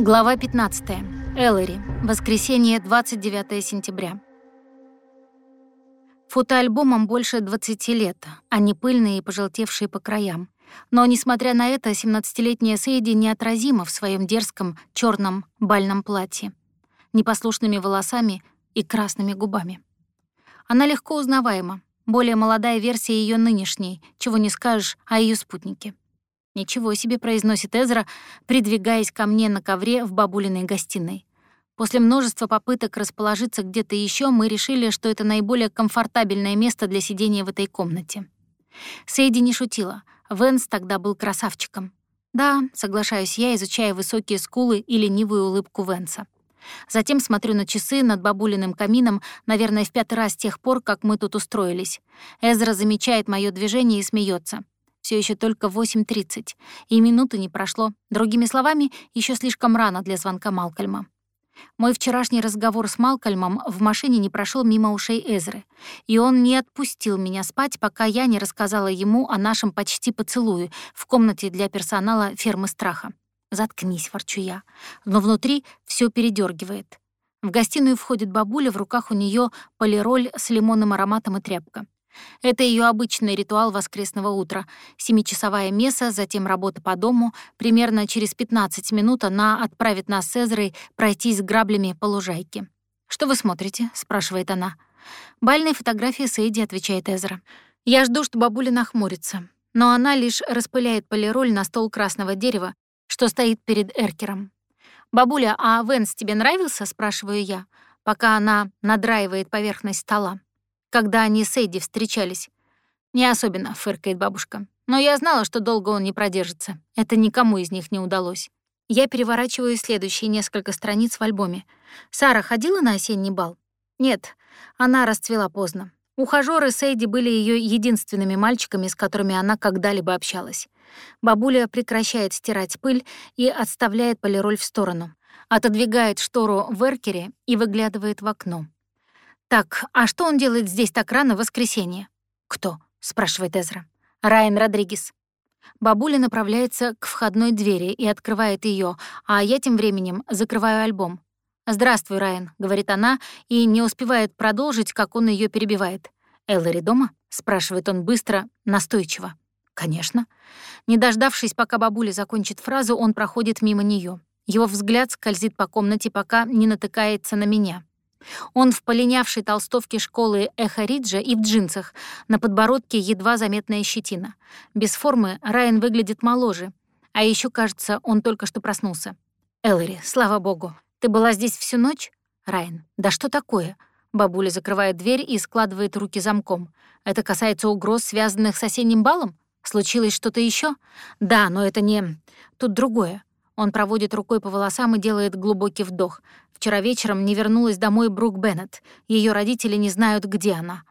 Глава 15. Эллари. Воскресенье, 29 сентября. Фотоальбомам больше 20 лет, они пыльные и пожелтевшие по краям. Но, несмотря на это, 17-летняя Сейди неотразима в своем дерзком черном бальном платье, непослушными волосами и красными губами. Она легко узнаваема, более молодая версия ее нынешней, чего не скажешь о ее спутнике. «Ничего себе», — произносит Эзра, придвигаясь ко мне на ковре в бабулиной гостиной. После множества попыток расположиться где-то еще, мы решили, что это наиболее комфортабельное место для сидения в этой комнате. Сейди не шутила. Венс тогда был красавчиком. Да, соглашаюсь я, изучая высокие скулы и ленивую улыбку Венса. Затем смотрю на часы над бабулиным камином, наверное, в пятый раз с тех пор, как мы тут устроились. Эзра замечает мое движение и смеется все еще только 8.30, и минуты не прошло. Другими словами, еще слишком рано для звонка Малкольма. Мой вчерашний разговор с Малкольмом в машине не прошел мимо ушей Эзры, и он не отпустил меня спать, пока я не рассказала ему о нашем почти поцелуе в комнате для персонала фермы страха. «Заткнись», — ворчу я. Но внутри все передергивает. В гостиную входит бабуля, в руках у нее полироль с лимонным ароматом и тряпка. Это ее обычный ритуал воскресного утра. Семичасовая месса, затем работа по дому. Примерно через 15 минут она отправит нас с Эзрой пройтись граблями по лужайке. «Что вы смотрите?» — спрашивает она. «Бальные фотографии Сейди», — отвечает Эзра. Я жду, что бабуля нахмурится, но она лишь распыляет полироль на стол красного дерева, что стоит перед Эркером. «Бабуля, а Венс тебе нравился?» — спрашиваю я, пока она надраивает поверхность стола когда они с Эдди встречались. «Не особенно», — фыркает бабушка. «Но я знала, что долго он не продержится. Это никому из них не удалось». Я переворачиваю следующие несколько страниц в альбоме. Сара ходила на осенний бал? Нет, она расцвела поздно. Ухажёры Сейди были ее единственными мальчиками, с которыми она когда-либо общалась. Бабуля прекращает стирать пыль и отставляет полироль в сторону. Отодвигает штору в эркере и выглядывает в окно. «Так, а что он делает здесь так рано в воскресенье?» «Кто?» — спрашивает Эзра. «Райан Родригес». Бабуля направляется к входной двери и открывает ее, а я тем временем закрываю альбом. «Здравствуй, Райан», — говорит она, и не успевает продолжить, как он ее перебивает. «Эллари дома?» — спрашивает он быстро, настойчиво. «Конечно». Не дождавшись, пока бабуля закончит фразу, он проходит мимо нее. Его взгляд скользит по комнате, пока не натыкается на меня. Он в полинявшей толстовке школы Эхариджа и в джинсах, на подбородке едва заметная щетина. Без формы Райан выглядит моложе, а еще кажется, он только что проснулся. «Эллари, слава богу, ты была здесь всю ночь?» «Райан, да что такое?» Бабуля закрывает дверь и складывает руки замком. «Это касается угроз, связанных с осенним балом? Случилось что-то еще? Да, но это не... Тут другое. Он проводит рукой по волосам и делает глубокий вдох. Вчера вечером не вернулась домой Брук Беннет. Ее родители не знают, где она.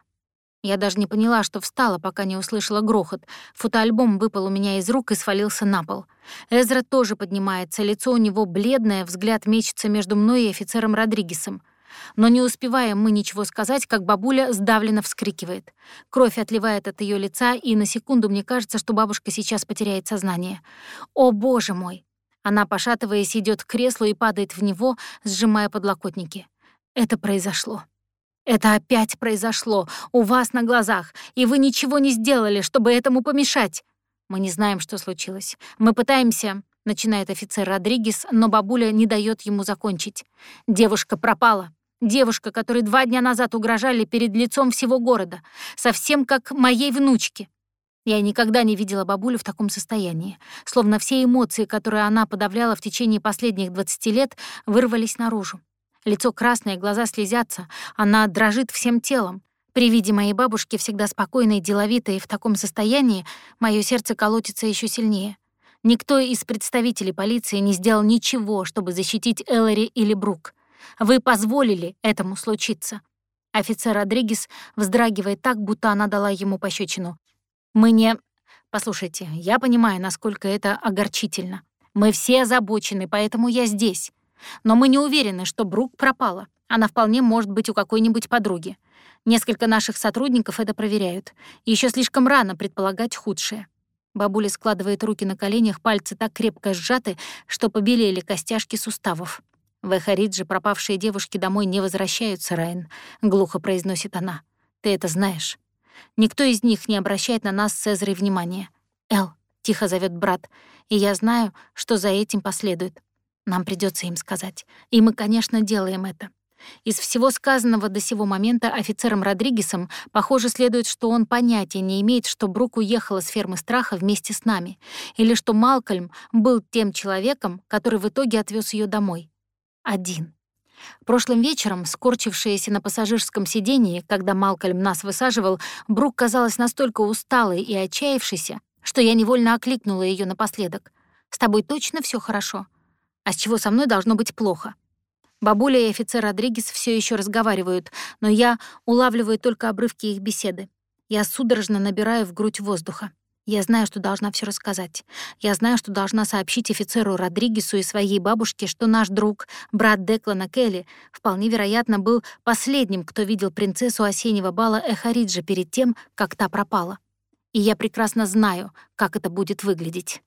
Я даже не поняла, что встала, пока не услышала грохот. Фотоальбом выпал у меня из рук и свалился на пол. Эзра тоже поднимается, лицо у него бледное, взгляд мечется между мной и офицером Родригесом. Но не успеваем мы ничего сказать, как бабуля сдавленно вскрикивает. Кровь отливает от ее лица, и на секунду мне кажется, что бабушка сейчас потеряет сознание. «О, боже мой!» Она, пошатываясь, идет к креслу и падает в него, сжимая подлокотники. Это произошло. Это опять произошло, у вас на глазах, и вы ничего не сделали, чтобы этому помешать. Мы не знаем, что случилось. Мы пытаемся, начинает офицер Родригес, но бабуля не дает ему закончить. Девушка пропала. Девушка, которой два дня назад угрожали перед лицом всего города, совсем как моей внучке. Я никогда не видела бабулю в таком состоянии, словно все эмоции, которые она подавляла в течение последних 20 лет, вырвались наружу. Лицо красное, глаза слезятся, она дрожит всем телом. При виде моей бабушки, всегда спокойной, деловитой и в таком состоянии, мое сердце колотится еще сильнее. Никто из представителей полиции не сделал ничего, чтобы защитить Эллари или Брук. Вы позволили этому случиться. Офицер Родригес вздрагивает так, будто она дала ему пощечину. Мы не... Послушайте, я понимаю, насколько это огорчительно. Мы все озабочены, поэтому я здесь. Но мы не уверены, что Брук пропала. Она вполне может быть у какой-нибудь подруги. Несколько наших сотрудников это проверяют. Еще слишком рано предполагать худшее. Бабуля складывает руки на коленях, пальцы так крепко сжаты, что побелели костяшки суставов. В Эхаридже пропавшие девушки домой не возвращаются, Райан, — глухо произносит она. Ты это знаешь. Никто из них не обращает на нас с Эзрой внимания. «Эл», — тихо зовет брат, — «и я знаю, что за этим последует. Нам придется им сказать. И мы, конечно, делаем это. Из всего сказанного до сего момента офицером Родригесом, похоже, следует, что он понятия не имеет, что Брук уехала с фермы страха вместе с нами, или что Малкольм был тем человеком, который в итоге отвез ее домой. Один. Прошлым вечером, скорчившаяся на пассажирском сидении, когда Малкольм нас высаживал, Брук казалась настолько усталой и отчаявшейся, что я невольно окликнула ее напоследок. «С тобой точно все хорошо? А с чего со мной должно быть плохо?» Бабуля и офицер Родригес все еще разговаривают, но я улавливаю только обрывки их беседы. Я судорожно набираю в грудь воздуха. Я знаю, что должна все рассказать. Я знаю, что должна сообщить офицеру Родригесу и своей бабушке, что наш друг, брат Деклана Келли, вполне вероятно, был последним, кто видел принцессу осеннего бала Эхариджа перед тем, как та пропала. И я прекрасно знаю, как это будет выглядеть.